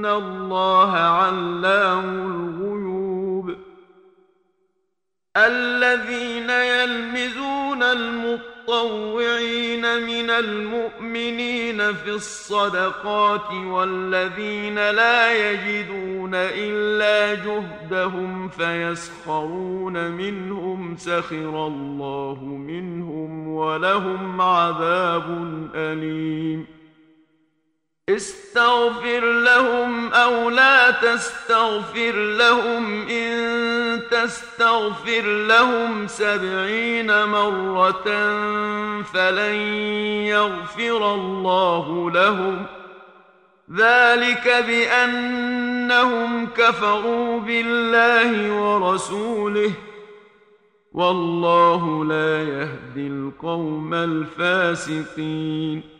ان الله علام الغيوب الذين يلمزون المطوعين من المؤمنين في الصدقات والذين لا يجدون الا جهدهم فيسخرون منهم سخر الله منهم ولهم عذاب اليم استغفر لهم أو لا تستغفر لهم إن تستغفر لهم سبعين مرة فلن يغفر الله لهم. ذلك بأنهم كفروا بالله ورسوله. والله لا يهدي القوم الفاسقين.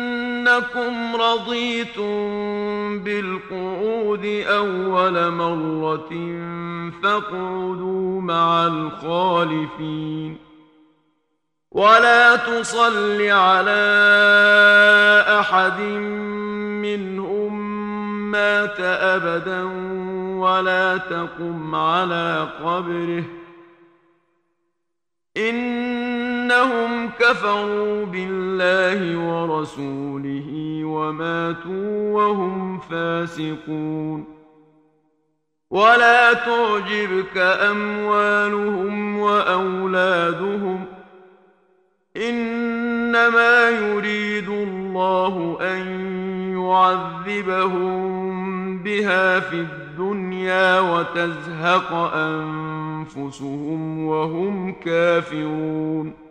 انكم رضيتم بالقعود اول مرة فاقعدوا مع الخالفين ولا تصل على احد منهم مات ابدا ولا تقم على قبره ان انهم كفروا بالله ورسوله وماتوا وهم فاسقون۔ ولا تعجبك اموالهم واولادهم۔ انما يريد الله ان يعذبهم بها في الدنيا وتزهق انفسهم وهم كافرون۔